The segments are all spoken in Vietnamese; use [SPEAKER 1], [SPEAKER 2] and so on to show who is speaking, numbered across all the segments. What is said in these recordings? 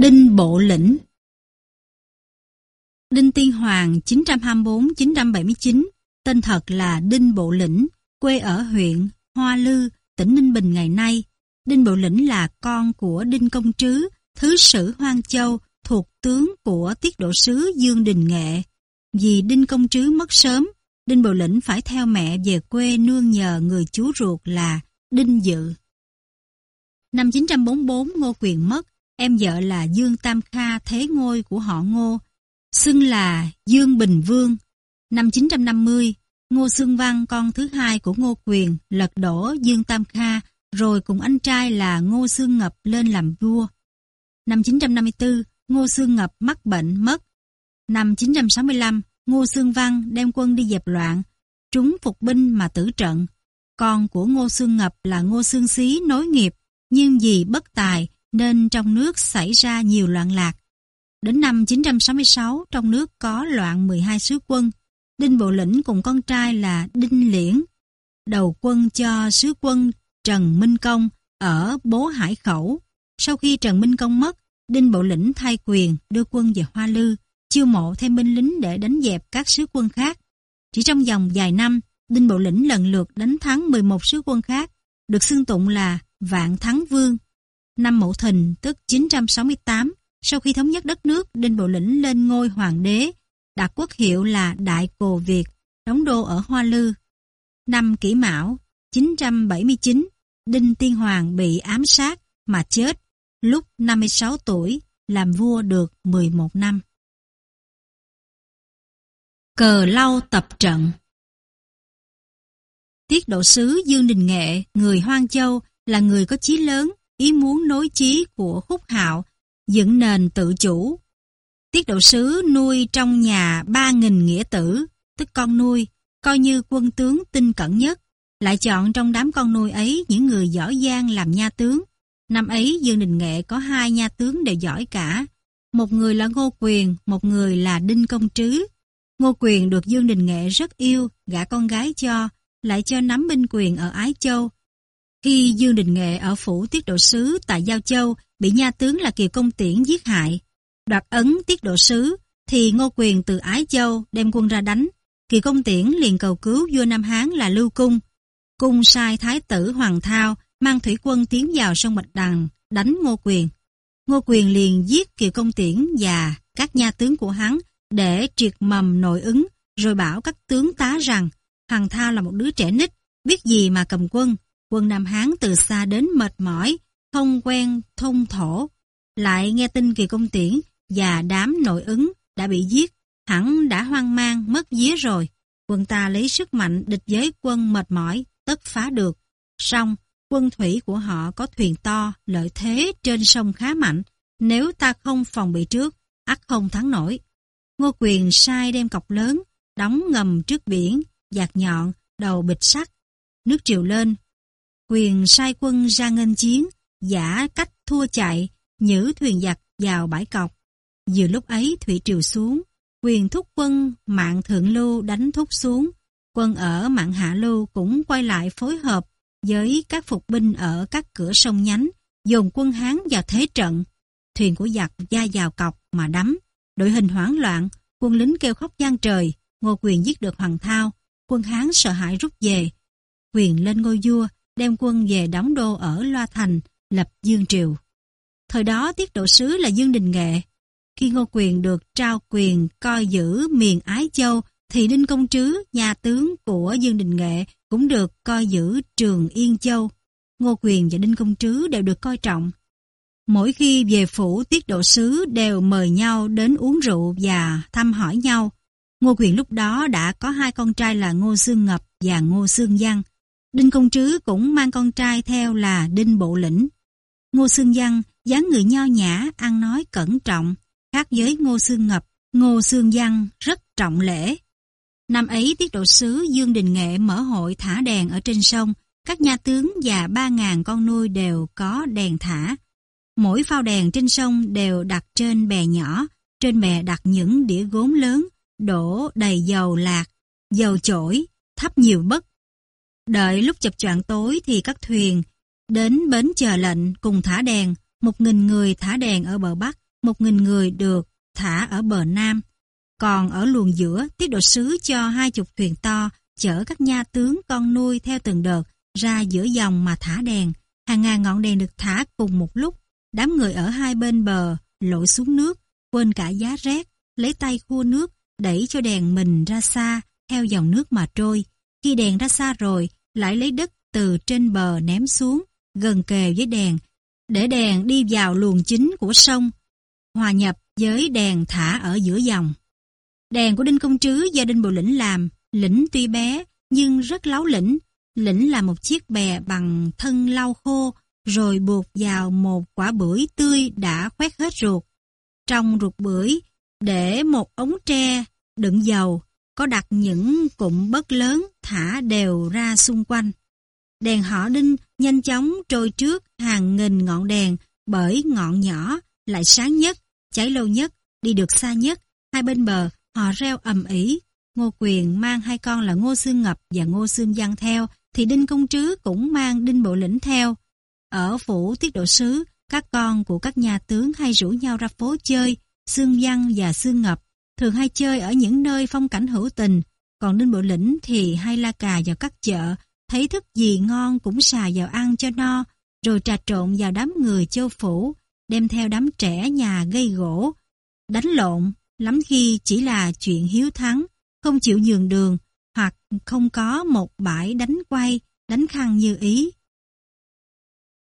[SPEAKER 1] Đinh Bộ Lĩnh Đinh Tiên Hoàng 924-979, tên thật là Đinh Bộ Lĩnh, quê ở huyện Hoa Lư, tỉnh Ninh Bình ngày nay. Đinh Bộ Lĩnh là con của Đinh Công Trứ, Thứ sử Hoang Châu, thuộc tướng của tiết độ sứ Dương Đình Nghệ. Vì Đinh Công Trứ mất sớm, Đinh Bộ Lĩnh phải theo mẹ về quê nương nhờ người chú ruột là Đinh Dự. Năm 944 Ngô Quyền mất, em vợ là Dương Tam Kha thế ngôi của họ Ngô, xưng là Dương Bình Vương. Năm 950, Ngô Xương Văn con thứ hai của Ngô Quyền lật đổ Dương Tam Kha rồi cùng anh trai là Ngô Xương Ngập lên làm vua. Năm 954, Ngô Xương Ngập mắc bệnh mất. Năm 965, Ngô Xương Văn đem quân đi dẹp loạn, trúng phục binh mà tử trận. Con của Ngô Xương Ngập là Ngô Xương Xí nối nghiệp, nhưng vì bất tài nên trong nước xảy ra nhiều loạn lạc. Đến năm 966, trong nước có loạn 12 sứ quân. Đinh Bộ Lĩnh cùng con trai là Đinh Liễn, đầu quân cho sứ quân Trần Minh Công ở Bố Hải Khẩu. Sau khi Trần Minh Công mất, Đinh Bộ Lĩnh thay quyền đưa quân về Hoa Lư, chiêu mộ thêm binh lính để đánh dẹp các sứ quân khác. Chỉ trong vòng vài năm, Đinh Bộ Lĩnh lần lượt đánh thắng 11 sứ quân khác, được xưng tụng là Vạn Thắng Vương. Năm Mậu Thìn tức 968, sau khi thống nhất đất nước, Đinh Bộ Lĩnh lên ngôi hoàng đế, đặt quốc hiệu là Đại Cồ Việt, đóng đô ở Hoa Lư. Năm Kỷ Mão 979, Đinh Tiên Hoàng bị ám sát mà chết lúc 56 tuổi, làm vua được 11 năm. Cờ lau tập trận Tiết độ sứ Dương Đình Nghệ, người Hoang Châu, là người có chí lớn, ý muốn nối chí của Khúc Hạo, dựng nền tự chủ. Tiết độ sứ nuôi trong nhà 3.000 nghĩa tử, tức con nuôi, coi như quân tướng tinh cẩn nhất, lại chọn trong đám con nuôi ấy những người giỏi giang làm nha tướng. Năm ấy Dương Đình Nghệ có hai nha tướng đều giỏi cả, một người là Ngô Quyền, một người là Đinh Công Trứ. Ngô Quyền được Dương Đình Nghệ rất yêu, gả con gái cho, lại cho nắm binh quyền ở Ái Châu. Khi Dương Đình Nghệ ở phủ tiết độ sứ tại Giao Châu bị nha tướng là Kiều Công Tiễn giết hại, đoạt ấn tiết độ sứ, thì Ngô Quyền từ Ái Châu đem quân ra đánh. Kiều Công Tiễn liền cầu cứu vua Nam Hán là Lưu Cung. Cung sai Thái tử Hoàng Thao mang thủy quân tiến vào sông Bạch Đằng đánh Ngô Quyền. Ngô Quyền liền giết Kiều Công Tiễn và các nha tướng của hắn để triệt mầm nội ứng rồi bảo các tướng tá rằng Hoàng Thao là một đứa trẻ nít, biết gì mà cầm quân. Quân Nam Hán từ xa đến mệt mỏi, không quen thông thổ. Lại nghe tin kỳ công tiễn và đám nội ứng đã bị giết, hẳn đã hoang mang mất vía rồi. Quân ta lấy sức mạnh địch giới quân mệt mỏi, tất phá được. song quân thủy của họ có thuyền to, lợi thế trên sông khá mạnh. Nếu ta không phòng bị trước, ắt không thắng nổi. Ngô Quyền sai đem cọc lớn, đóng ngầm trước biển, giạt nhọn, đầu bịch sắt. Nước triều lên, Quyền sai quân ra nghênh chiến, giả cách thua chạy, nhử thuyền giặc vào bãi cọc. Vừa lúc ấy thủy triều xuống, quyền thúc quân mạng thượng lưu đánh thúc xuống. Quân ở mạng hạ lưu cũng quay lại phối hợp với các phục binh ở các cửa sông nhánh, dồn quân Hán vào thế trận. Thuyền của giặc ra vào cọc mà đắm. Đội hình hoảng loạn, quân lính kêu khóc gian trời, Ngô Quyền giết được Hoàng Thao. Quân Hán sợ hãi rút về. Quyền lên ngôi vua, đem quân về đóng đô ở Loa Thành, lập Dương Triều. Thời đó tiết độ sứ là Dương Đình Nghệ. Khi Ngô Quyền được trao quyền coi giữ miền Ái Châu, thì Đinh Công Trứ, nhà tướng của Dương Đình Nghệ, cũng được coi giữ trường Yên Châu. Ngô Quyền và Đinh Công Trứ đều được coi trọng. Mỗi khi về phủ tiết độ sứ đều mời nhau đến uống rượu và thăm hỏi nhau. Ngô Quyền lúc đó đã có hai con trai là Ngô Sương Ngập và Ngô Sương Giang. Đinh Công Trứ cũng mang con trai theo là Đinh Bộ Lĩnh. Ngô Sương Văn, dáng người nho nhã, ăn nói cẩn trọng, khác với Ngô Sương Ngập, Ngô Sương Văn rất trọng lễ. Năm ấy tiết độ sứ Dương Đình Nghệ mở hội thả đèn ở trên sông, các nhà tướng và ba ngàn con nuôi đều có đèn thả. Mỗi phao đèn trên sông đều đặt trên bè nhỏ, trên bè đặt những đĩa gốm lớn, đổ đầy dầu lạc, dầu chổi, thắp nhiều bất Đợi lúc chập choạng tối thì các thuyền đến bến chờ lệnh cùng thả đèn, một nghìn người thả đèn ở bờ Bắc, một nghìn người được thả ở bờ Nam. Còn ở luồng giữa, tiết độ sứ cho hai chục thuyền to chở các nha tướng con nuôi theo từng đợt ra giữa dòng mà thả đèn. Hàng ngàn ngọn đèn được thả cùng một lúc. Đám người ở hai bên bờ lội xuống nước, quên cả giá rét, lấy tay khua nước, đẩy cho đèn mình ra xa, theo dòng nước mà trôi. Khi đèn ra xa rồi, lại lấy đất từ trên bờ ném xuống, gần kề với đèn, để đèn đi vào luồng chính của sông, hòa nhập với đèn thả ở giữa dòng. Đèn của Đinh Công Trứ do Đinh Bộ Lĩnh làm, lĩnh tuy bé nhưng rất láo lĩnh. Lĩnh là một chiếc bè bằng thân lau khô, rồi buộc vào một quả bưởi tươi đã khoét hết ruột. Trong ruột bưởi, để một ống tre đựng dầu, có đặt những cụm bất lớn thả đều ra xung quanh. Đèn họ đinh nhanh chóng trôi trước hàng nghìn ngọn đèn bởi ngọn nhỏ lại sáng nhất, cháy lâu nhất, đi được xa nhất. Hai bên bờ họ reo ầm ĩ. Ngô Quyền mang hai con là Ngô Sương Ngập và Ngô Sương Giang theo, thì Đinh Công Trứ cũng mang Đinh Bộ Lĩnh theo. Ở phủ tiết độ sứ, các con của các nhà tướng hay rủ nhau ra phố chơi, Xương Văn và Xương Ngập thường hay chơi ở những nơi phong cảnh hữu tình, còn Đinh Bộ Lĩnh thì hay la cà vào các chợ, thấy thức gì ngon cũng xài vào ăn cho no, rồi trà trộn vào đám người châu phủ, đem theo đám trẻ nhà gây gỗ, đánh lộn, lắm khi chỉ là chuyện hiếu thắng, không chịu nhường đường, hoặc không có một bãi đánh quay, đánh khăn như ý.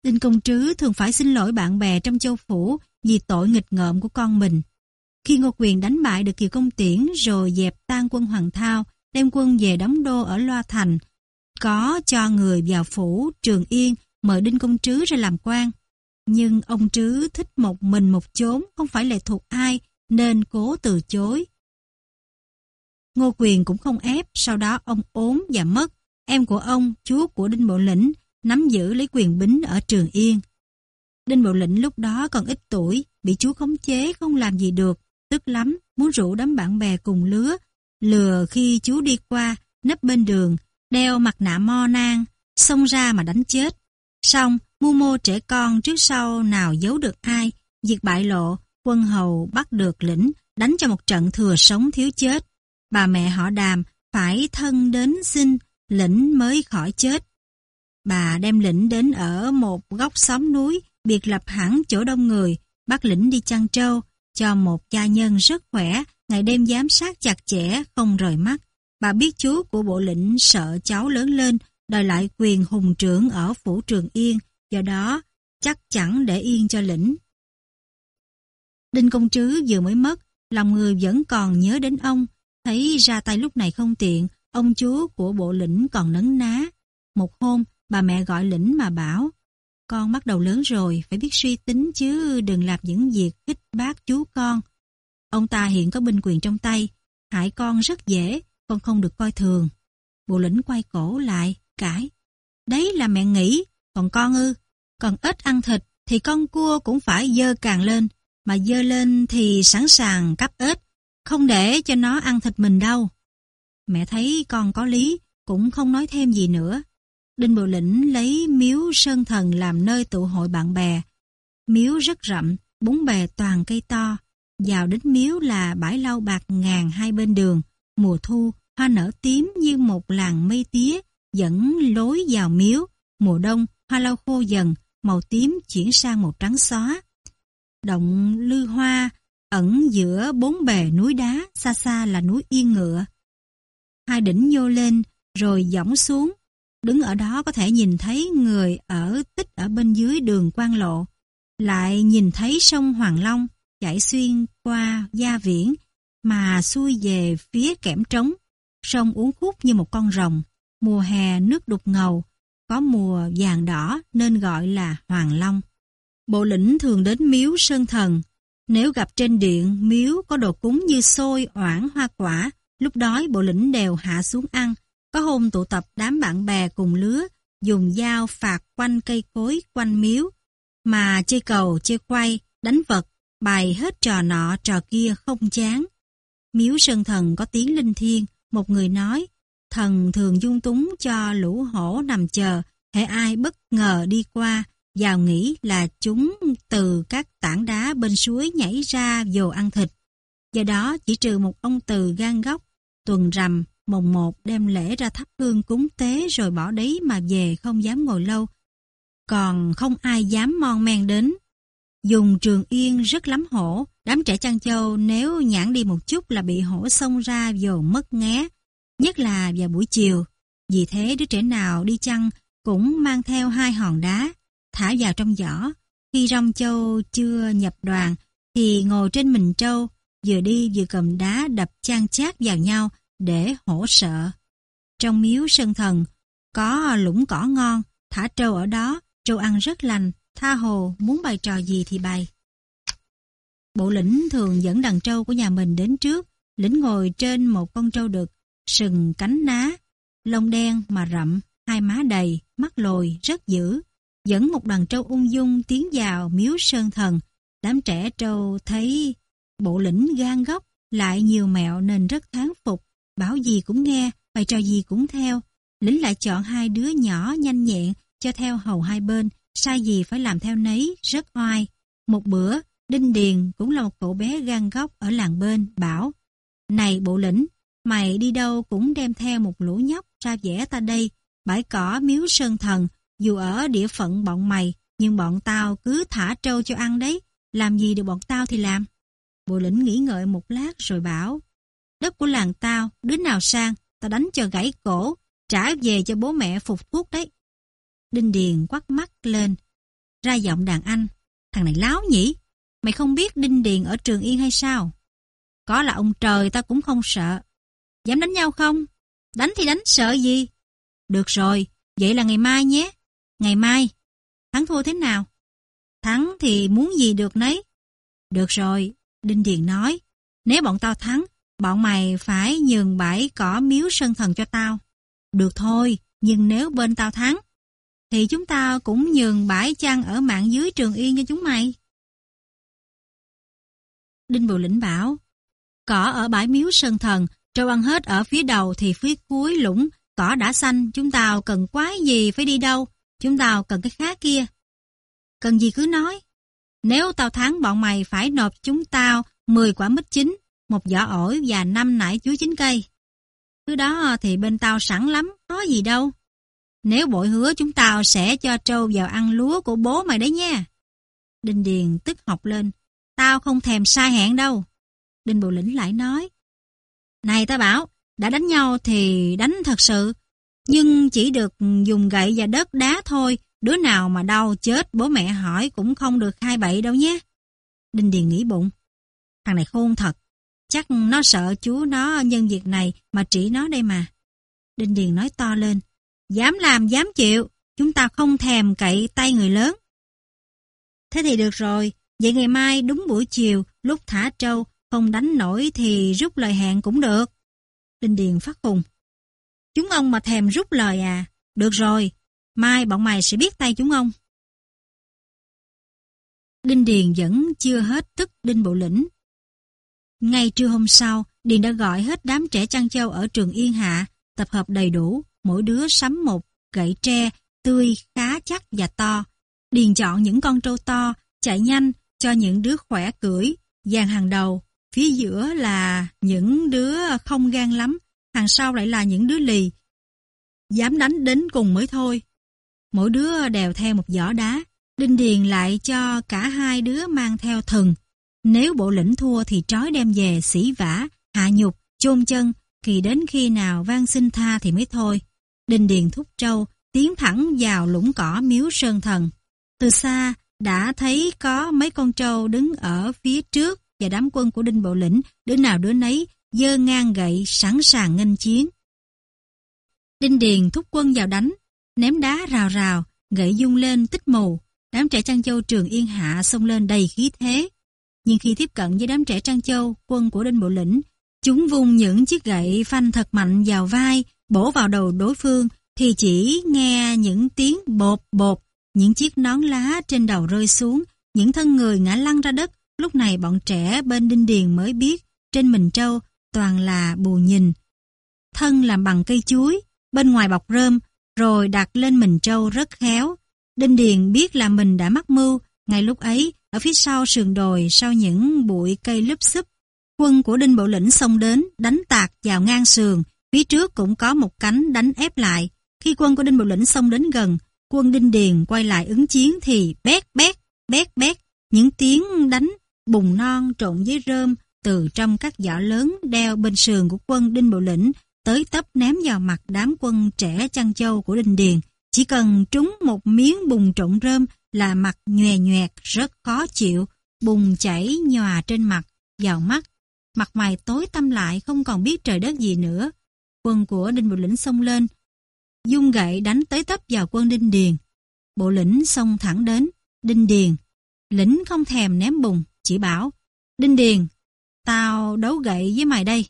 [SPEAKER 1] Đinh Công Trứ thường phải xin lỗi bạn bè trong châu phủ vì tội nghịch ngợm của con mình. Khi Ngô Quyền đánh bại được Kiều Công Tiễn rồi dẹp tan quân Hoàng Thao, đem quân về đóng đô ở Loa Thành, có cho người vào phủ Trường Yên mời Đinh Công Trứ ra làm quan. Nhưng ông Trứ thích một mình một chốn, không phải lệ thuộc ai, nên cố từ chối. Ngô Quyền cũng không ép, sau đó ông ốm và mất. Em của ông, chúa của Đinh Bộ Lĩnh, nắm giữ lấy quyền bính ở Trường Yên. Đinh Bộ Lĩnh lúc đó còn ít tuổi, bị chúa khống chế không làm gì được, tức lắm, muốn rủ đám bạn bè cùng lứa, lừa khi chú đi qua, nấp bên đường, đeo mặt nạ mo nang, xông ra mà đánh chết. Xong, mưu mô trẻ con trước sau nào giấu được ai, diệt bại lộ, quân hầu bắt được lĩnh, đánh cho một trận thừa sống thiếu chết. Bà mẹ họ đàm phải thân đến xin, lĩnh mới khỏi chết. Bà đem lĩnh đến ở một góc xóm núi, biệt lập hẳn chỗ đông người, bắt lĩnh đi chăn trâu, cho một gia nhân rất khỏe, ngày đêm giám sát chặt chẽ, không rời mắt. Bà biết chú của bộ lĩnh sợ cháu lớn lên, đòi lại quyền hùng trưởng ở phủ trường yên, do đó chắc chẳng để yên cho lĩnh. Đinh Công Trứ vừa mới mất, lòng người vẫn còn nhớ đến ông, thấy ra tay lúc này không tiện, ông chú của bộ lĩnh còn nấn ná. Một hôm, bà mẹ gọi lĩnh mà bảo, con bắt đầu lớn rồi, phải biết suy tính chứ đừng làm những việc kích bác chú con. Ông ta hiện có binh quyền trong tay, hại con rất dễ, con không được coi thường. Bộ lĩnh quay cổ lại, cãi. Đấy là mẹ nghĩ, còn con ư, còn ít ăn thịt thì con cua cũng phải dơ càng lên, mà dơ lên thì sẵn sàng cắp ếch, không để cho nó ăn thịt mình đâu. Mẹ thấy con có lý, cũng không nói thêm gì nữa. Đinh Bộ Lĩnh lấy miếu Sơn Thần làm nơi tụ hội bạn bè. Miếu rất rậm, bốn bề toàn cây to. Vào đến miếu là bãi lau bạc ngàn hai bên đường. Mùa thu, hoa nở tím như một làng mây tía, dẫn lối vào miếu. Mùa đông, hoa lau khô dần, màu tím chuyển sang màu trắng xóa. Động lư hoa ẩn giữa bốn bề núi đá, xa xa là núi Yên Ngựa. Hai đỉnh nhô lên, rồi dõng xuống. Đứng ở đó có thể nhìn thấy người ở tích ở bên dưới đường quan lộ. Lại nhìn thấy sông Hoàng Long chảy xuyên qua Gia Viễn mà xuôi về phía kẽm trống. Sông uốn khúc như một con rồng. Mùa hè nước đục ngầu, có mùa vàng đỏ nên gọi là Hoàng Long. Bộ lĩnh thường đến miếu Sơn Thần. Nếu gặp trên điện miếu có đồ cúng như xôi, oản, hoa quả, lúc đói bộ lĩnh đều hạ xuống ăn. Có hôm tụ tập đám bạn bè cùng lứa, dùng dao phạt quanh cây cối quanh miếu, mà chơi cầu, chơi quay, đánh vật, bày hết trò nọ trò kia không chán. Miếu Sơn Thần có tiếng linh thiêng, một người nói, thần thường dung túng cho lũ hổ nằm chờ, hệ ai bất ngờ đi qua, vào nghĩ là chúng từ các tảng đá bên suối nhảy ra dồ ăn thịt. Do đó chỉ trừ một ông từ gan góc, tuần rằm, mồng một đem lễ ra thắp hương cúng tế rồi bỏ đấy mà về không dám ngồi lâu. Còn không ai dám mon men đến. Dùng trường yên rất lắm hổ, đám trẻ chăn châu nếu nhãn đi một chút là bị hổ xông ra dồn mất ngé, nhất là vào buổi chiều. Vì thế đứa trẻ nào đi chăn cũng mang theo hai hòn đá, thả vào trong giỏ. Khi rong châu chưa nhập đoàn thì ngồi trên mình trâu, vừa đi vừa cầm đá đập chan chát vào nhau để hỗ sợ. Trong miếu sơn thần có lũng cỏ ngon, thả trâu ở đó, trâu ăn rất lành, tha hồ muốn bày trò gì thì bày. Bộ lĩnh thường dẫn đàn trâu của nhà mình đến trước, lĩnh ngồi trên một con trâu đực, sừng cánh ná, lông đen mà rậm, hai má đầy, mắt lồi, rất dữ. Dẫn một đoàn trâu ung dung tiến vào miếu sơn thần. Đám trẻ trâu thấy bộ lĩnh gan góc, lại nhiều mẹo nên rất thán phục. Bảo gì cũng nghe, bày trò gì cũng theo. Lĩnh lại chọn hai đứa nhỏ nhanh nhẹn cho theo hầu hai bên, sai gì phải làm theo nấy, rất oai. Một bữa, Đinh Điền cũng là một cậu bé gan góc ở làng bên, bảo Này bộ lĩnh, mày đi đâu cũng đem theo một lũ nhóc ra vẽ ta đây, bãi cỏ miếu sơn thần, dù ở địa phận bọn mày, nhưng bọn tao cứ thả trâu cho ăn đấy, làm gì được bọn tao thì làm. Bộ lĩnh nghĩ ngợi một lát rồi bảo Đất của làng tao, đứa nào sang, tao đánh cho gãy cổ, trả về cho bố mẹ phục thuốc đấy. Đinh Điền quắt mắt lên, ra giọng đàn anh, thằng này láo nhỉ, mày không biết Đinh Điền ở Trường Yên hay sao? Có là ông trời tao cũng không sợ. Dám đánh nhau không? Đánh thì đánh, sợ gì? Được rồi, vậy là ngày mai nhé. Ngày mai, thắng thua thế nào? Thắng thì muốn gì được nấy. Được rồi, Đinh Điền nói, nếu bọn tao thắng, bọn mày phải nhường bãi cỏ miếu sân thần cho tao. Được thôi, nhưng nếu bên tao thắng, thì chúng tao cũng nhường bãi chăn ở mạng dưới Trường Yên cho chúng mày. Đinh Bộ Lĩnh bảo, cỏ ở bãi miếu sơn thần, trâu ăn hết ở phía đầu thì phía cuối lũng, cỏ đã xanh, chúng tao cần quái gì phải đi đâu, chúng tao cần cái khác kia. Cần gì cứ nói. Nếu tao thắng bọn mày phải nộp chúng tao 10 quả mít chín, một giỏ ổi và năm nải chuối chín cây. Thứ đó ờ, thì bên tao sẵn lắm, có gì đâu. Nếu bội hứa chúng tao sẽ cho trâu vào ăn lúa của bố mày đấy nha. Đinh Điền tức học lên, tao không thèm sai hẹn đâu. Đinh Bộ Lĩnh lại nói, Này ta bảo, đã đánh nhau thì đánh thật sự, nhưng chỉ được dùng gậy và đất đá thôi, đứa nào mà đau chết bố mẹ hỏi cũng không được hai bậy đâu nhé. Đinh Điền nghĩ bụng, thằng này khôn thật, chắc nó sợ chú nó nhân việc này mà trị nó đây mà. Đinh Điền nói to lên, dám làm dám chịu, chúng ta không thèm cậy tay người lớn. Thế thì được rồi, vậy ngày mai đúng buổi chiều, lúc thả trâu, không đánh nổi thì rút lời hẹn cũng được. Đinh Điền phát khùng. Chúng ông mà thèm rút lời à? Được rồi, mai bọn mày sẽ biết tay chúng ông. Đinh Điền vẫn chưa hết tức Đinh Bộ Lĩnh. Ngay trưa hôm sau, Điền đã gọi hết đám trẻ chăn châu ở trường Yên Hạ, tập hợp đầy đủ, mỗi đứa sắm một gậy tre, tươi, khá chắc và to. Điền chọn những con trâu to, chạy nhanh, cho những đứa khỏe cưỡi, dàn hàng đầu. Phía giữa là những đứa không gan lắm, hàng sau lại là những đứa lì. Dám đánh đến cùng mới thôi. Mỗi đứa đèo theo một giỏ đá, Đinh Điền lại cho cả hai đứa mang theo thần. Nếu bộ lĩnh thua thì trói đem về xỉ vả, hạ nhục, chôn chân, kỳ đến khi nào van xin tha thì mới thôi. Đinh Điền thúc trâu, tiến thẳng vào lũng cỏ miếu sơn thần. Từ xa, đã thấy có mấy con trâu đứng ở phía trước và đám quân của Đinh Bộ Lĩnh, đứa nào đứa nấy, dơ ngang gậy sẵn sàng nghênh chiến. Đinh Điền thúc quân vào đánh, ném đá rào rào, gậy dung lên tích mù, đám trẻ Trăng Châu trường Yên Hạ xông lên đầy khí thế. Nhưng khi tiếp cận với đám trẻ Trăng Châu, quân của Đinh Bộ Lĩnh, chúng vung những chiếc gậy phanh thật mạnh vào vai, bổ vào đầu đối phương, thì chỉ nghe những tiếng bột bột, những chiếc nón lá trên đầu rơi xuống, những thân người ngã lăn ra đất. Lúc này bọn trẻ bên Đinh Điền mới biết, trên mình trâu toàn là bù nhìn. Thân làm bằng cây chuối, bên ngoài bọc rơm, rồi đặt lên mình trâu rất khéo. Đinh Điền biết là mình đã mắc mưu, ngay lúc ấy, ở phía sau sườn đồi, sau những bụi cây lúp xúp, quân của Đinh Bộ Lĩnh xông đến, đánh tạc vào ngang sườn, phía trước cũng có một cánh đánh ép lại. Khi quân của Đinh Bộ Lĩnh xông đến gần, quân Đinh Điền quay lại ứng chiến thì bét bét, bét bét, những tiếng đánh bùng non trộn với rơm từ trong các giỏ lớn đeo bên sườn của quân Đinh Bộ Lĩnh tới tấp ném vào mặt đám quân trẻ chăn châu của Đinh Điền. Chỉ cần trúng một miếng bùng trộn rơm là mặt nhòe nhoẹt rất khó chịu, bùng chảy nhòa trên mặt, vào mắt. Mặt mày tối tăm lại không còn biết trời đất gì nữa. Quân của Đinh Bộ Lĩnh xông lên, dung gậy đánh tới tấp vào quân Đinh Điền. Bộ lĩnh xông thẳng đến, Đinh Điền. Lĩnh không thèm ném bùng, chỉ bảo, Đinh Điền, tao đấu gậy với mày đây.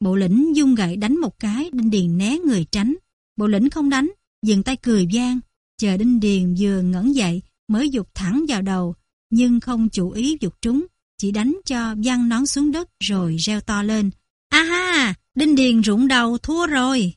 [SPEAKER 1] Bộ lĩnh dung gậy đánh một cái, Đinh Điền né người tránh. Bộ lĩnh không đánh, dừng tay cười gian, chờ Đinh Điền vừa ngẩng dậy mới dục thẳng vào đầu, nhưng không chủ ý dục trúng, chỉ đánh cho văng nón xuống đất rồi reo to lên. A ha, Đinh Điền rụng đầu thua rồi.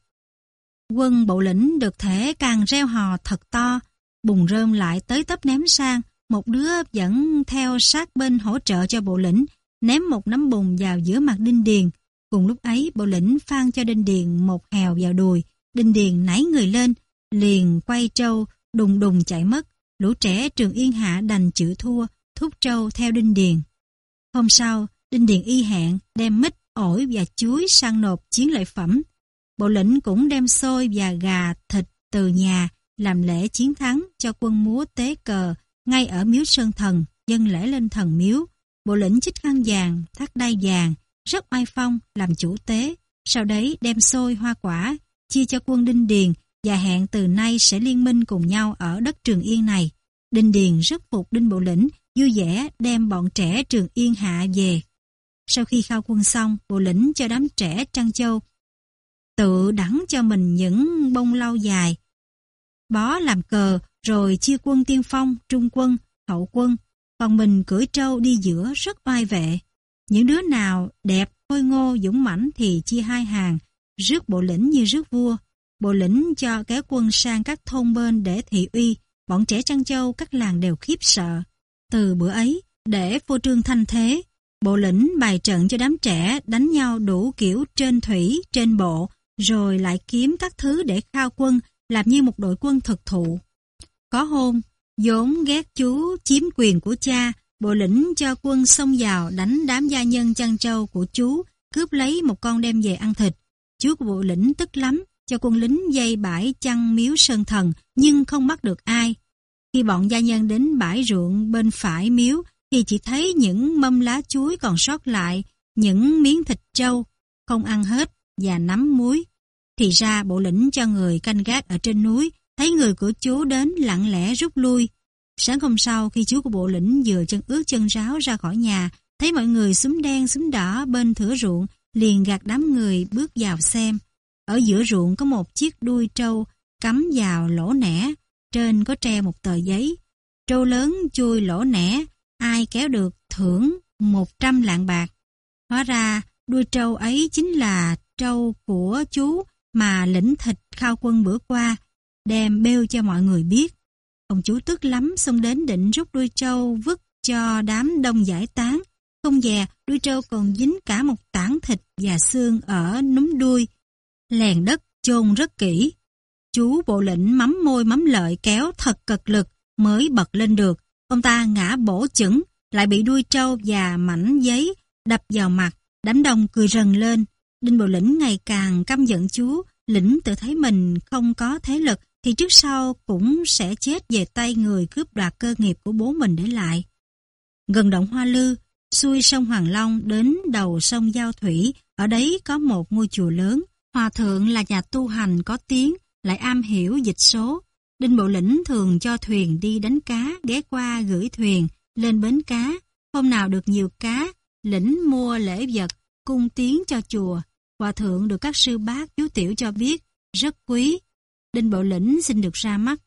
[SPEAKER 1] Quân bộ lĩnh được thể càng reo hò thật to, bùng rơm lại tới tấp ném sang, một đứa dẫn theo sát bên hỗ trợ cho bộ lĩnh, ném một nắm bùn vào giữa mặt Đinh Điền. Cùng lúc ấy, bộ lĩnh phan cho Đinh Điền một hèo vào đùi, Đinh Điền nảy người lên, liền quay trâu, đùng đùng chạy mất. Lũ trẻ trường Yên Hạ đành chữ thua, thúc trâu theo Đinh Điền. Hôm sau, Đinh Điền y hẹn đem mít, ổi và chuối sang nộp chiến lợi phẩm. Bộ lĩnh cũng đem xôi và gà, thịt từ nhà làm lễ chiến thắng cho quân múa tế cờ ngay ở miếu Sơn Thần, dân lễ lên thần miếu. Bộ lĩnh chích khăn vàng, thắt đai vàng, rất oai phong, làm chủ tế. Sau đấy đem xôi hoa quả, chia cho quân Đinh Điền và hẹn từ nay sẽ liên minh cùng nhau ở đất Trường Yên này. Đinh Điền rất phục Đinh Bộ Lĩnh, vui vẻ đem bọn trẻ Trường Yên hạ về. Sau khi khao quân xong, Bộ Lĩnh cho đám trẻ Trăng Châu tự đắng cho mình những bông lau dài, bó làm cờ rồi chia quân tiên phong, trung quân, hậu quân, còn mình cưỡi trâu đi giữa rất oai vệ. Những đứa nào đẹp, khôi ngô, dũng mãnh thì chia hai hàng, rước bộ lĩnh như rước vua. Bộ lĩnh cho kéo quân sang các thôn bên để thị uy, bọn trẻ Trăng Châu các làng đều khiếp sợ. Từ bữa ấy, để phô trương thanh thế, bộ lĩnh bài trận cho đám trẻ đánh nhau đủ kiểu trên thủy, trên bộ, rồi lại kiếm các thứ để khao quân, làm như một đội quân thực thụ. Có hôm, vốn ghét chú chiếm quyền của cha, bộ lĩnh cho quân xông vào đánh đám gia nhân chăn trâu của chú, cướp lấy một con đem về ăn thịt. Chú của bộ lĩnh tức lắm, cho quân lính dây bãi chăn miếu sơn thần, nhưng không bắt được ai. Khi bọn gia nhân đến bãi ruộng bên phải miếu, thì chỉ thấy những mâm lá chuối còn sót lại, những miếng thịt trâu, không ăn hết, và nắm muối. Thì ra bộ lĩnh cho người canh gác ở trên núi, thấy người của chú đến lặng lẽ rút lui. Sáng hôm sau khi chú của bộ lĩnh vừa chân ướt chân ráo ra khỏi nhà, thấy mọi người súng đen súng đỏ bên thửa ruộng, liền gạt đám người bước vào xem. Ở giữa ruộng có một chiếc đuôi trâu cắm vào lỗ nẻ, trên có treo một tờ giấy. Trâu lớn chui lỗ nẻ, ai kéo được thưởng 100 lạng bạc. Hóa ra, đuôi trâu ấy chính là trâu của chú mà lĩnh thịt khao quân bữa qua, đem bêu cho mọi người biết. Ông chú tức lắm xông đến định rút đuôi trâu vứt cho đám đông giải tán. Không dè, đuôi trâu còn dính cả một tảng thịt và xương ở núm đuôi. Lèn đất chôn rất kỹ. Chú bộ lĩnh mắm môi mắm lợi kéo thật cực lực mới bật lên được. Ông ta ngã bổ chững, lại bị đuôi trâu và mảnh giấy đập vào mặt. Đám đông cười rần lên. Đinh Bộ Lĩnh ngày càng căm giận chú, Lĩnh tự thấy mình không có thế lực thì trước sau cũng sẽ chết về tay người cướp đoạt cơ nghiệp của bố mình để lại. Gần động Hoa Lư, xuôi sông Hoàng Long đến đầu sông Giao Thủy, ở đấy có một ngôi chùa lớn. Hòa thượng là nhà tu hành có tiếng, lại am hiểu dịch số. Đinh Bộ Lĩnh thường cho thuyền đi đánh cá, ghé qua gửi thuyền, lên bến cá. Hôm nào được nhiều cá, Lĩnh mua lễ vật, cung tiến cho chùa. Hòa thượng được các sư bác chú tiểu cho biết, rất quý. Đinh Bộ Lĩnh xin được ra mắt.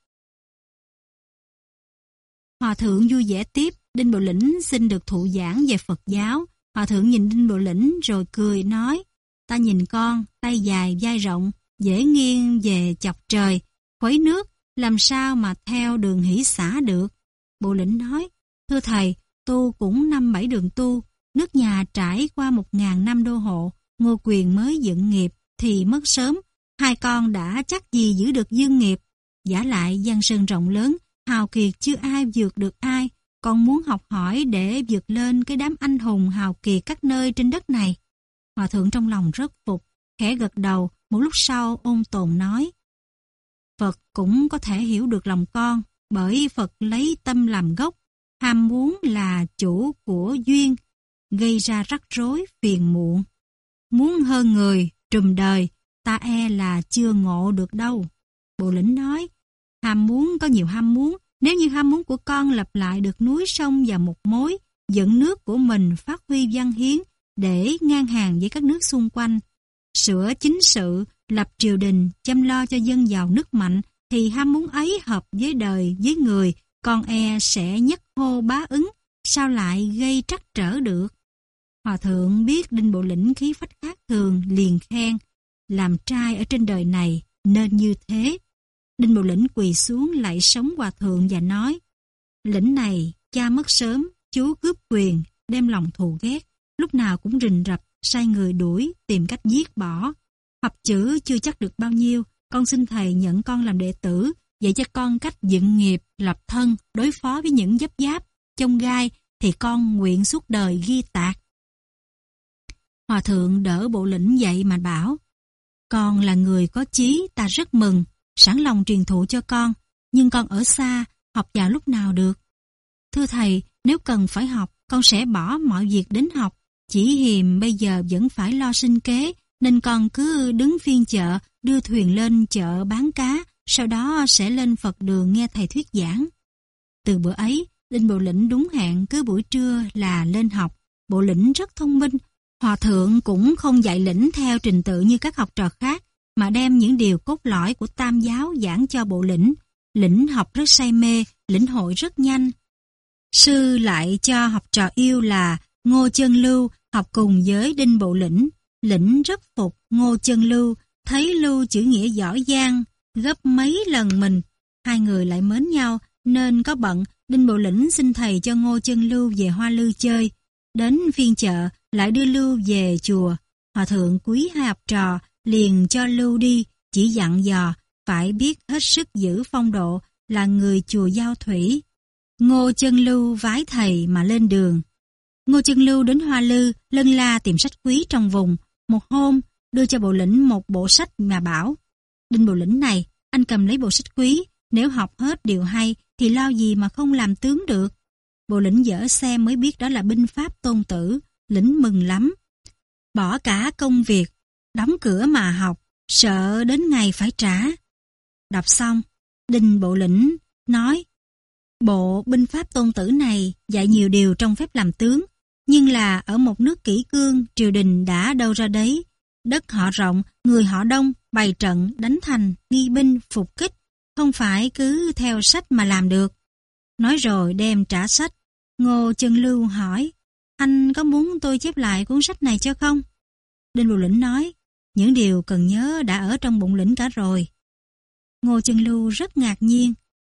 [SPEAKER 1] Hòa thượng vui vẻ tiếp, Đinh Bộ Lĩnh xin được thụ giảng về Phật giáo. Hòa thượng nhìn Đinh Bộ Lĩnh rồi cười nói, ta nhìn con, tay dài, vai rộng, dễ nghiêng về chọc trời, khuấy nước, làm sao mà theo đường hỷ xã được? Bộ lĩnh nói, thưa thầy, tu cũng năm bảy đường tu, nước nhà trải qua một ngàn năm đô hộ, ngô quyền mới dựng nghiệp thì mất sớm, hai con đã chắc gì giữ được dương nghiệp. Giả lại giang sơn rộng lớn, hào kiệt chưa ai vượt được ai, con muốn học hỏi để vượt lên cái đám anh hùng hào kiệt các nơi trên đất này. Hòa thượng trong lòng rất phục, khẽ gật đầu, một lúc sau ôn tồn nói. Phật cũng có thể hiểu được lòng con, bởi Phật lấy tâm làm gốc, ham muốn là chủ của duyên, gây ra rắc rối phiền muộn. Muốn hơn người, trùm đời, ta e là chưa ngộ được đâu. Bộ lĩnh nói, ham muốn có nhiều ham muốn, nếu như ham muốn của con lặp lại được núi sông và một mối, dẫn nước của mình phát huy văn hiến để ngang hàng với các nước xung quanh, sửa chính sự, lập triều đình, chăm lo cho dân giàu nước mạnh, thì ham muốn ấy hợp với đời, với người, con e sẽ nhất hô bá ứng, sao lại gây trắc trở được. Hòa thượng biết Đinh Bộ Lĩnh khí phách khác thường, liền khen, làm trai ở trên đời này nên như thế. Đinh Bộ Lĩnh quỳ xuống lại sống hòa thượng và nói, Lĩnh này, cha mất sớm, chú cướp quyền, đem lòng thù ghét, lúc nào cũng rình rập, sai người đuổi, tìm cách giết bỏ. Học chữ chưa chắc được bao nhiêu, con xin thầy nhận con làm đệ tử, dạy cho con cách dựng nghiệp, lập thân, đối phó với những giáp giáp, chông gai, thì con nguyện suốt đời ghi tạc. Hòa thượng đỡ bộ lĩnh dậy mà bảo, con là người có chí, ta rất mừng, sẵn lòng truyền thụ cho con, nhưng con ở xa, học vào lúc nào được. Thưa thầy, nếu cần phải học, con sẽ bỏ mọi việc đến học. Chỉ hiềm bây giờ vẫn phải lo sinh kế, nên con cứ đứng phiên chợ, đưa thuyền lên chợ bán cá, sau đó sẽ lên Phật đường nghe thầy thuyết giảng. Từ bữa ấy, Đinh Bộ Lĩnh đúng hẹn cứ buổi trưa là lên học. Bộ Lĩnh rất thông minh, Hòa thượng cũng không dạy lĩnh theo trình tự như các học trò khác, mà đem những điều cốt lõi của tam giáo giảng cho bộ lĩnh. Lĩnh học rất say mê, lĩnh hội rất nhanh. Sư lại cho học trò yêu là Ngô Chân Lưu học cùng với Đinh Bộ Lĩnh. Lĩnh rất phục Ngô Chân Lưu, thấy Lưu chữ nghĩa giỏi giang, gấp mấy lần mình. Hai người lại mến nhau, nên có bận, Đinh Bộ Lĩnh xin thầy cho Ngô Chân Lưu về Hoa Lư chơi. Đến phiên chợ, lại đưa Lưu về chùa. Hòa thượng quý hai học trò, liền cho Lưu đi, chỉ dặn dò, phải biết hết sức giữ phong độ, là người chùa Giao Thủy. Ngô Chân Lưu vái thầy mà lên đường. Ngô Chân Lưu đến Hoa Lư, lân la tìm sách quý trong vùng. Một hôm, đưa cho bộ lĩnh một bộ sách mà bảo. Đinh bộ lĩnh này, anh cầm lấy bộ sách quý, nếu học hết điều hay thì lo gì mà không làm tướng được. Bộ lĩnh dở xem mới biết đó là binh pháp tôn tử, lĩnh mừng lắm. Bỏ cả công việc, đóng cửa mà học, sợ đến ngày phải trả. Đọc xong, Đinh Bộ Lĩnh nói, Bộ binh pháp tôn tử này dạy nhiều điều trong phép làm tướng, nhưng là ở một nước kỹ cương, triều đình đã đâu ra đấy. Đất họ rộng, người họ đông, bày trận, đánh thành, nghi binh, phục kích, không phải cứ theo sách mà làm được. Nói rồi đem trả sách, Ngô Chân Lưu hỏi, anh có muốn tôi chép lại cuốn sách này cho không? Đinh Bộ Lĩnh nói, những điều cần nhớ đã ở trong bụng lĩnh cả rồi. Ngô Chân Lưu rất ngạc nhiên.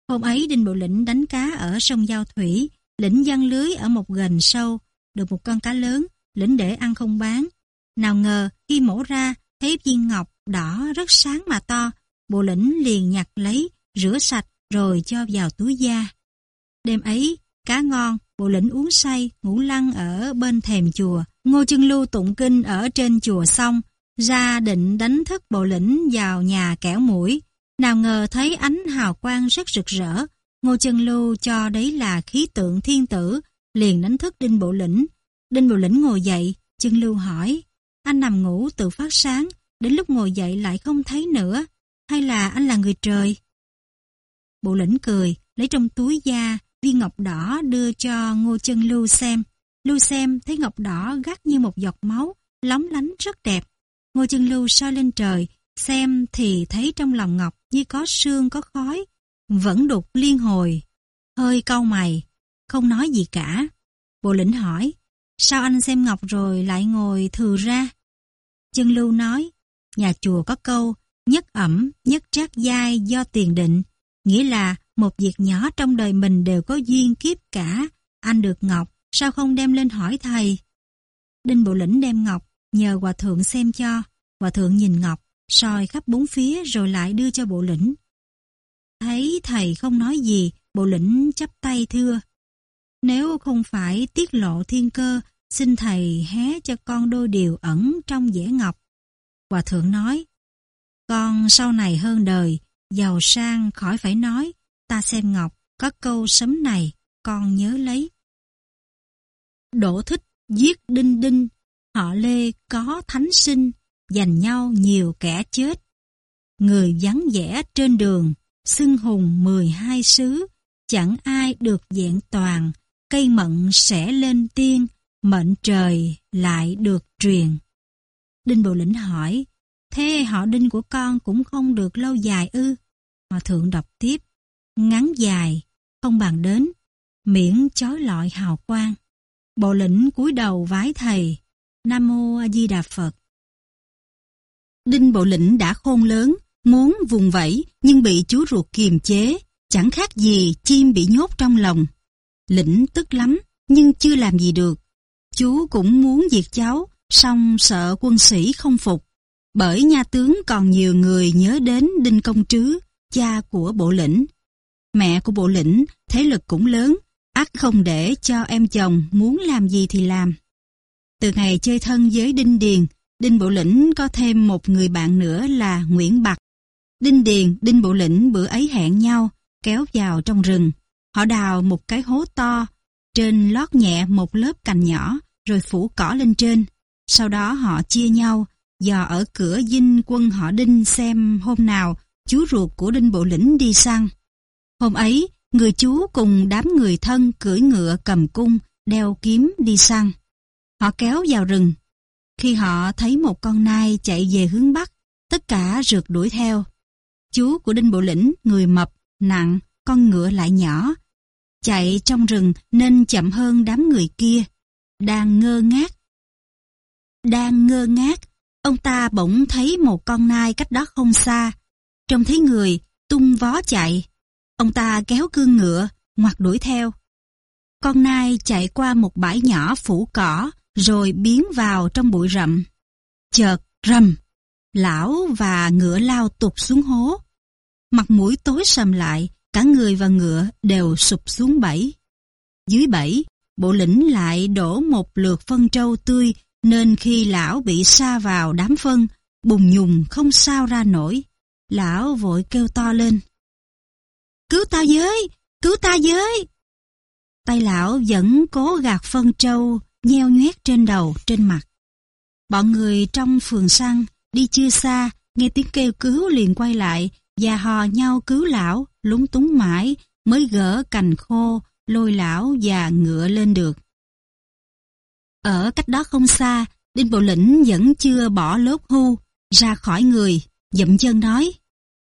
[SPEAKER 1] Hôm ấy Đinh Bộ Lĩnh đánh cá ở sông Giao Thủy, lĩnh giăng lưới ở một gành sâu, được một con cá lớn, lĩnh để ăn không bán. Nào ngờ khi mổ ra, thấy viên ngọc đỏ rất sáng mà to, bộ lĩnh liền nhặt lấy, rửa sạch rồi cho vào túi da. Đêm ấy, cá ngon, bộ lĩnh uống say, ngủ lăn ở bên thềm chùa. Ngô Trưng Lưu tụng kinh ở trên chùa xong, ra định đánh thức bộ lĩnh vào nhà kẻo mũi. Nào ngờ thấy ánh hào quang rất rực rỡ, Ngô Trưng Lưu cho đấy là khí tượng thiên tử, liền đánh thức Đinh Bộ Lĩnh. Đinh Bộ Lĩnh ngồi dậy, Chân Lưu hỏi, anh nằm ngủ tự phát sáng, đến lúc ngồi dậy lại không thấy nữa, hay là anh là người trời? Bộ Lĩnh cười, lấy trong túi da, viên ngọc đỏ đưa cho Ngô Chân Lưu xem. Lưu xem thấy ngọc đỏ gắt như một giọt máu, lóng lánh rất đẹp. Ngô Chân Lưu soi lên trời, xem thì thấy trong lòng ngọc như có sương có khói, vẫn đục liên hồi. Hơi cau mày, không nói gì cả. Bộ lĩnh hỏi, sao anh xem ngọc rồi lại ngồi thừa ra? Chân Lưu nói, nhà chùa có câu, nhất ẩm, nhất trác giai do tiền định, nghĩa là một việc nhỏ trong đời mình đều có duyên kiếp cả. Anh được ngọc, sao không đem lên hỏi thầy? Đinh Bộ Lĩnh đem ngọc, nhờ hòa thượng xem cho. Hòa thượng nhìn ngọc, soi khắp bốn phía rồi lại đưa cho Bộ Lĩnh. Thấy thầy không nói gì, Bộ Lĩnh chắp tay thưa. Nếu không phải tiết lộ thiên cơ, xin thầy hé cho con đôi điều ẩn trong dễ ngọc. Hòa thượng nói, con sau này hơn đời, giàu sang khỏi phải nói, ta xem ngọc, có câu sấm này, con nhớ lấy. Đỗ thích giết đinh đinh, họ lê có thánh sinh, dành nhau nhiều kẻ chết. Người vắng vẻ trên đường, xưng hùng 12 xứ, chẳng ai được dạng toàn, cây mận sẽ lên tiên, mệnh trời lại được truyền. Đinh Bộ Lĩnh hỏi, thế họ đinh của con cũng không được lâu dài ư? Hòa thượng đọc tiếp, ngắn dài, không bàn đến, miễn chói lọi hào quang. Bộ lĩnh cúi đầu vái thầy, Nam Mô A Di Đà Phật. Đinh Bộ lĩnh đã khôn lớn, muốn vùng vẫy nhưng bị chú ruột kiềm chế, chẳng khác gì chim bị nhốt trong lòng. Lĩnh tức lắm, nhưng chưa làm gì được. Chú cũng muốn diệt cháu, song sợ quân sĩ không phục. Bởi nha tướng còn nhiều người nhớ đến Đinh Công Trứ, cha của bộ lĩnh. Mẹ của bộ lĩnh, thế lực cũng lớn, ắt không để cho em chồng muốn làm gì thì làm. Từ ngày chơi thân với Đinh Điền, Đinh Bộ Lĩnh có thêm một người bạn nữa là Nguyễn Bạc. Đinh Điền, Đinh Bộ Lĩnh bữa ấy hẹn nhau, kéo vào trong rừng. Họ đào một cái hố to, trên lót nhẹ một lớp cành nhỏ, rồi phủ cỏ lên trên. Sau đó họ chia nhau, dò ở cửa dinh quân họ Đinh xem hôm nào chú ruột của Đinh Bộ Lĩnh đi săn. Hôm ấy, người chú cùng đám người thân cưỡi ngựa cầm cung, đeo kiếm đi săn. Họ kéo vào rừng. Khi họ thấy một con nai chạy về hướng Bắc, tất cả rượt đuổi theo. Chú của Đinh Bộ Lĩnh, người mập, nặng, con ngựa lại nhỏ. Chạy trong rừng nên chậm hơn đám người kia. Đang ngơ ngác. Đang ngơ ngác, ông ta bỗng thấy một con nai cách đó không xa. Trông thấy người, tung vó chạy. Ông ta kéo cương ngựa, ngoặt đuổi theo. Con nai chạy qua một bãi nhỏ phủ cỏ, rồi biến vào trong bụi rậm. Chợt, rầm, lão và ngựa lao tụt xuống hố. Mặt mũi tối sầm lại, cả người và ngựa đều sụp xuống bẫy. Dưới bẫy, bộ lĩnh lại đổ một lượt phân trâu tươi, nên khi lão bị sa vào đám phân, bùng nhùng không sao ra nổi. Lão vội kêu to lên. Cứu ta với! Cứu ta với! Tay lão vẫn cố gạt phân trâu, nheo nhoét trên đầu, trên mặt. Bọn người trong phường săn, đi chưa xa, nghe tiếng kêu cứu liền quay lại, và hò nhau cứu lão, lúng túng mãi, mới gỡ cành khô, lôi lão và ngựa lên được. Ở cách đó không xa, Đinh Bộ Lĩnh vẫn chưa bỏ lốt hưu, ra khỏi người, dậm chân nói,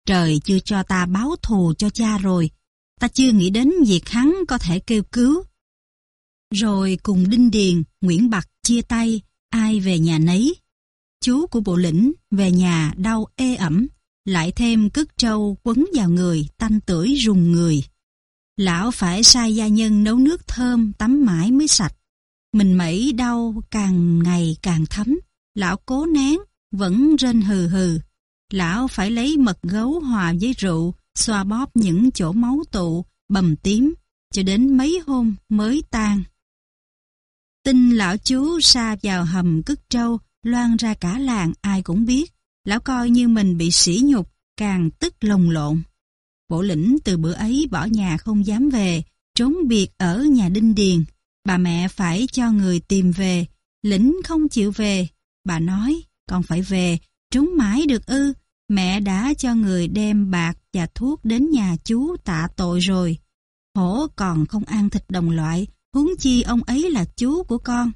[SPEAKER 1] trời chưa cho ta báo thù cho cha rồi, ta chưa nghĩ đến việc hắn có thể kêu cứu. Rồi cùng Đinh Điền, Nguyễn Bạc chia tay, ai về nhà nấy. Chú của bộ lĩnh về nhà đau ê ẩm, lại thêm cứt trâu quấn vào người, tanh tưởi rùng người. Lão phải sai gia nhân nấu nước thơm tắm mãi mới sạch. Mình mẩy đau càng ngày càng thấm, lão cố nén, vẫn rên hừ hừ. Lão phải lấy mật gấu hòa với rượu, xoa bóp những chỗ máu tụ, bầm tím, cho đến mấy hôm mới tan. Tin lão chú sa vào hầm cứt trâu, loan ra cả làng ai cũng biết. Lão coi như mình bị sỉ nhục, càng tức lồng lộn. Bộ lĩnh từ bữa ấy bỏ nhà không dám về, trốn biệt ở nhà Đinh Điền. Bà mẹ phải cho người tìm về, lĩnh không chịu về. Bà nói, con phải về, trốn mãi được ư. Mẹ đã cho người đem bạc và thuốc đến nhà chú tạ tội rồi. Hổ còn không ăn thịt đồng loại, huống chi ông ấy là chú của con.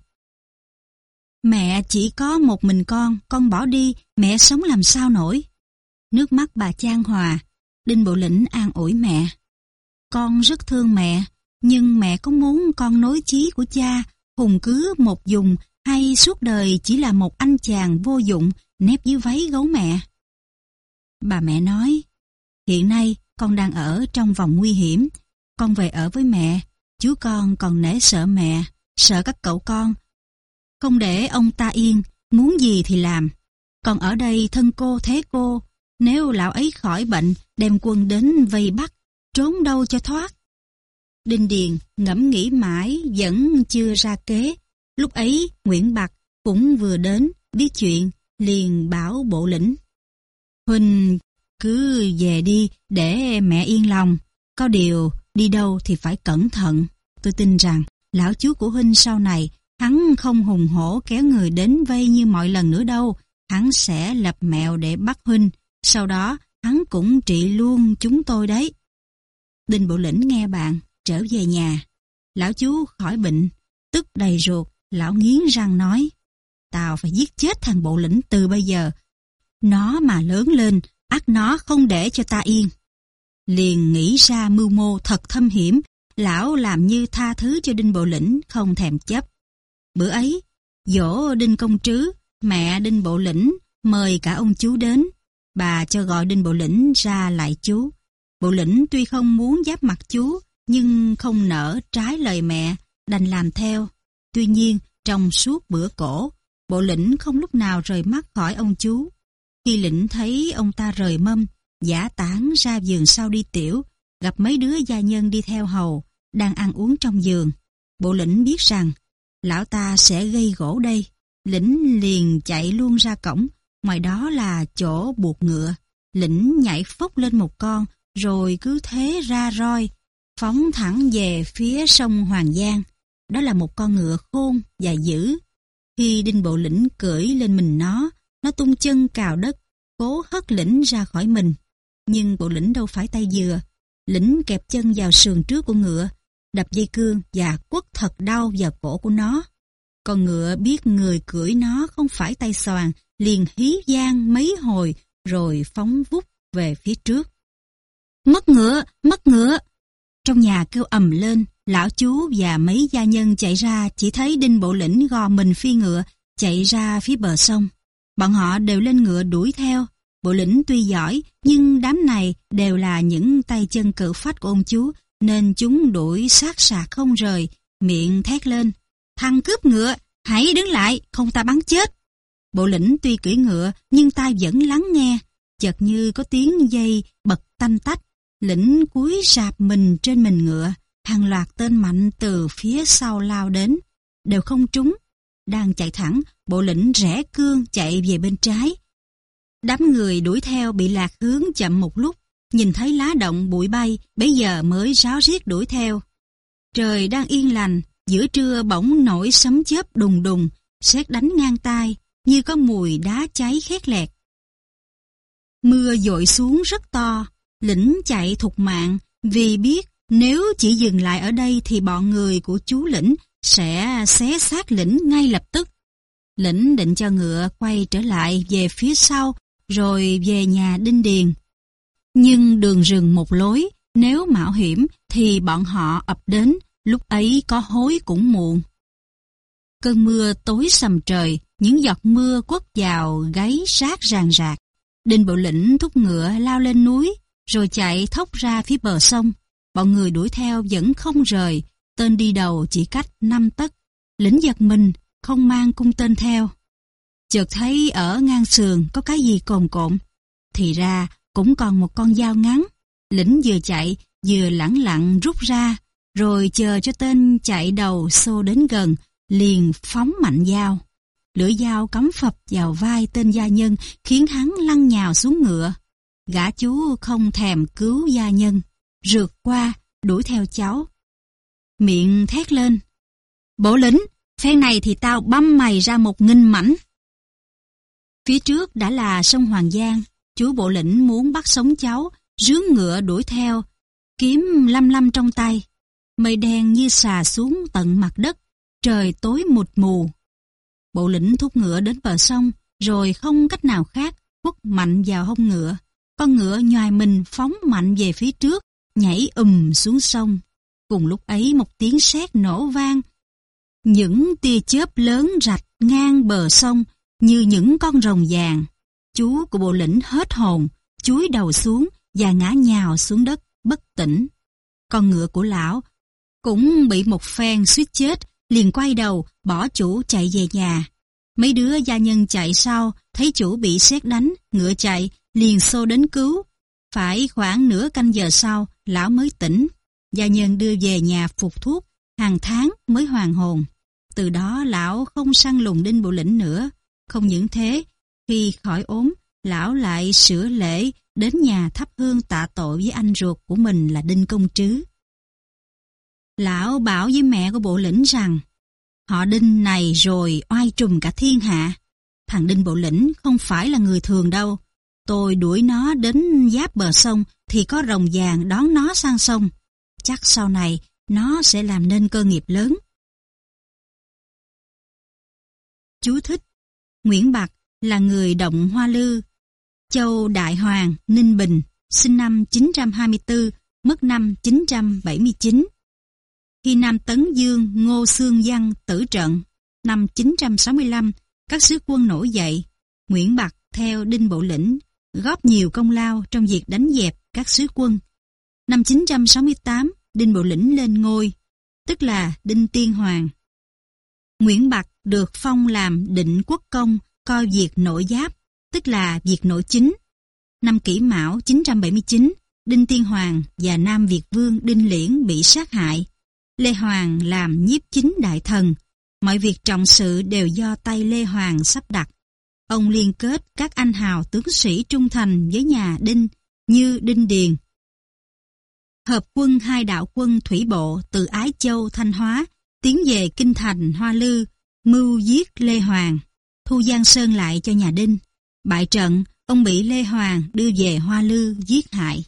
[SPEAKER 1] Mẹ chỉ có một mình con, con bỏ đi, mẹ sống làm sao nổi. Nước mắt bà Trang Hòa, Đinh Bộ Lĩnh an ủi mẹ. Con rất thương mẹ, nhưng mẹ có muốn con nối chí của cha, hùng cứ một dùng hay suốt đời chỉ là một anh chàng vô dụng nép dưới váy gấu mẹ. Bà mẹ nói, hiện nay con đang ở trong vòng nguy hiểm. Con về ở với mẹ, chú con còn nể sợ mẹ, sợ các cậu con. Không để ông ta yên, muốn gì thì làm. Còn ở đây thân cô thế cô, nếu lão ấy khỏi bệnh, đem quân đến vây bắt, trốn đâu cho thoát. Đinh Điền ngẫm nghĩ mãi vẫn chưa ra kế. Lúc ấy Nguyễn Bạc cũng vừa đến, biết chuyện, liền bảo bộ lĩnh. Huynh cứ về đi để mẹ yên lòng. Có điều đi đâu thì phải cẩn thận. Tôi tin rằng lão chú của Huynh sau này hắn không hùng hổ kéo người đến vây như mọi lần nữa đâu. Hắn sẽ lập mẹo để bắt Huynh. Sau đó hắn cũng trị luôn chúng tôi đấy. Đinh Bộ Lĩnh nghe bạn, trở về nhà. Lão chú khỏi bệnh, tức đầy ruột, lão nghiến răng nói. Tao phải giết chết thằng Bộ Lĩnh từ bây giờ. Nó mà lớn lên, ác nó không để cho ta yên. Liền nghĩ ra mưu mô thật thâm hiểm, lão làm như tha thứ cho Đinh Bộ Lĩnh không thèm chấp. Bữa ấy, dỗ Đinh Công Trứ, mẹ Đinh Bộ Lĩnh mời cả ông chú đến. Bà cho gọi Đinh Bộ Lĩnh ra lại chú. Bộ Lĩnh tuy không muốn giáp mặt chú, nhưng không nỡ trái lời mẹ, đành làm theo. Tuy nhiên, trong suốt bữa cổ, Bộ Lĩnh không lúc nào rời mắt khỏi ông chú. Khi lĩnh thấy ông ta rời mâm, giả tán ra giường sau đi tiểu, gặp mấy đứa gia nhân đi theo hầu, đang ăn uống trong giường. Bộ lĩnh biết rằng, lão ta sẽ gây gỗ đây. Lĩnh liền chạy luôn ra cổng, ngoài đó là chỗ buộc ngựa. Lĩnh nhảy phốc lên một con, rồi cứ thế ra roi, phóng thẳng về phía sông Hoàng Giang. Đó là một con ngựa khôn và dữ. Khi đinh bộ lĩnh cưỡi lên mình nó, nó tung chân cào đất, cố hất lĩnh ra khỏi mình. Nhưng bộ lĩnh đâu phải tay dừa. Lĩnh kẹp chân vào sườn trước của ngựa, đập dây cương và quất thật đau vào cổ của nó. Con ngựa biết người cưỡi nó không phải tay xoàn, liền hí gian mấy hồi rồi phóng vút về phía trước. Mất ngựa, mất ngựa! Trong nhà kêu ầm lên, lão chú và mấy gia nhân chạy ra chỉ thấy đinh bộ lĩnh gò mình phi ngựa chạy ra phía bờ sông. Bọn họ đều lên ngựa đuổi theo. Bộ lĩnh tuy giỏi, nhưng đám này đều là những tay chân cự phách của ông chú, nên chúng đuổi sát sạc không rời, miệng thét lên. Thằng cướp ngựa, hãy đứng lại, không ta bắn chết. Bộ lĩnh tuy cưỡi ngựa, nhưng tai vẫn lắng nghe. Chợt như có tiếng dây bật tanh tách. Lĩnh cúi rạp mình trên mình ngựa. Hàng loạt tên mạnh từ phía sau lao đến. Đều không trúng, đang chạy thẳng, bộ lĩnh rẽ cương chạy về bên trái. Đám người đuổi theo bị lạc hướng chậm một lúc, nhìn thấy lá động bụi bay, bây giờ mới ráo riết đuổi theo. Trời đang yên lành, giữa trưa bỗng nổi sấm chớp đùng đùng, sét đánh ngang tai, như có mùi đá cháy khét lẹt. Mưa dội xuống rất to, lĩnh chạy thục mạng, vì biết nếu chỉ dừng lại ở đây thì bọn người của chú lĩnh sẽ xé xác lĩnh ngay lập tức. Lĩnh định cho ngựa quay trở lại về phía sau, rồi về nhà Đinh Điền. Nhưng đường rừng một lối, nếu mạo hiểm thì bọn họ ập đến, lúc ấy có hối cũng muộn. Cơn mưa tối sầm trời, những giọt mưa quất vào gáy sát ràng rạc. Đinh Bộ Lĩnh thúc ngựa lao lên núi, rồi chạy thốc ra phía bờ sông. Bọn người đuổi theo vẫn không rời, Tên đi đầu chỉ cách năm tấc, lĩnh giật mình, không mang cung tên theo. Chợt thấy ở ngang sườn có cái gì cồn cộn, thì ra cũng còn một con dao ngắn. Lĩnh vừa chạy, vừa lẳng lặng rút ra, rồi chờ cho tên chạy đầu xô đến gần, liền phóng mạnh dao. Lưỡi dao cắm phập vào vai tên gia nhân khiến hắn lăn nhào xuống ngựa. Gã chú không thèm cứu gia nhân, rượt qua, đuổi theo cháu miệng thét lên. Bộ lĩnh, phen này thì tao băm mày ra một nghìn mảnh. Phía trước đã là sông Hoàng Giang, chú bộ lĩnh muốn bắt sống cháu, rướng ngựa đuổi theo, kiếm lăm lăm trong tay. Mây đen như xà xuống tận mặt đất, trời tối mụt mù. Bộ lĩnh thúc ngựa đến bờ sông, rồi không cách nào khác, quất mạnh vào hông ngựa. Con ngựa nhòi mình phóng mạnh về phía trước, nhảy ùm xuống sông. Cùng lúc ấy một tiếng sét nổ vang. Những tia chớp lớn rạch ngang bờ sông như những con rồng vàng. Chú của bộ lĩnh hết hồn, chúi đầu xuống, và ngã nhào xuống đất, bất tỉnh. Con ngựa của lão cũng bị một phen suýt chết, liền quay đầu, bỏ chủ chạy về nhà. Mấy đứa gia nhân chạy sau, thấy chủ bị xét đánh, ngựa chạy, liền xô đến cứu. Phải khoảng nửa canh giờ sau, lão mới tỉnh. Gia nhân đưa về nhà phục thuốc, hàng tháng mới hoàn hồn. Từ đó lão không săn lùng đinh bộ lĩnh nữa. Không những thế, khi khỏi ốm, lão lại sửa lễ đến nhà thắp hương tạ tội với anh ruột của mình là Đinh Công Trứ. Lão bảo với mẹ của bộ lĩnh rằng họ Đinh này rồi oai trùm cả thiên hạ. Thằng Đinh bộ lĩnh không phải là người thường đâu. Tôi đuổi nó đến giáp bờ sông thì có rồng vàng đón nó sang sông. Chắc sau này nó sẽ làm nên cơ nghiệp lớn. Chú thích Nguyễn Bạc là người động Hoa Lư, Châu Đại Hoàng, Ninh Bình, sinh năm 924, mất năm 979. Khi Nam Tấn Dương Ngô Sương Văn tử trận, năm 965, các sứ quân nổi dậy, Nguyễn Bạc theo Đinh Bộ Lĩnh, góp nhiều công lao trong việc đánh dẹp các sứ quân. Năm 968, Đinh Bộ Lĩnh lên ngôi, tức là Đinh Tiên Hoàng. Nguyễn Bạc được phong làm định quốc công coi việc nội giáp, tức là việc nội chính. Năm kỷ mão 979, Đinh Tiên Hoàng và Nam Việt Vương Đinh Liễn bị sát hại. Lê Hoàng làm nhiếp chính đại thần. Mọi việc trọng sự đều do tay Lê Hoàng sắp đặt. Ông liên kết các anh hào tướng sĩ trung thành với nhà Đinh như Đinh Điền. Hợp quân hai đạo quân thủy bộ từ Ái Châu, Thanh Hóa tiến về Kinh Thành, Hoa Lư, mưu giết Lê Hoàng, thu Giang Sơn lại cho nhà Đinh. Bại trận, ông bị Lê Hoàng đưa về Hoa Lư giết hại.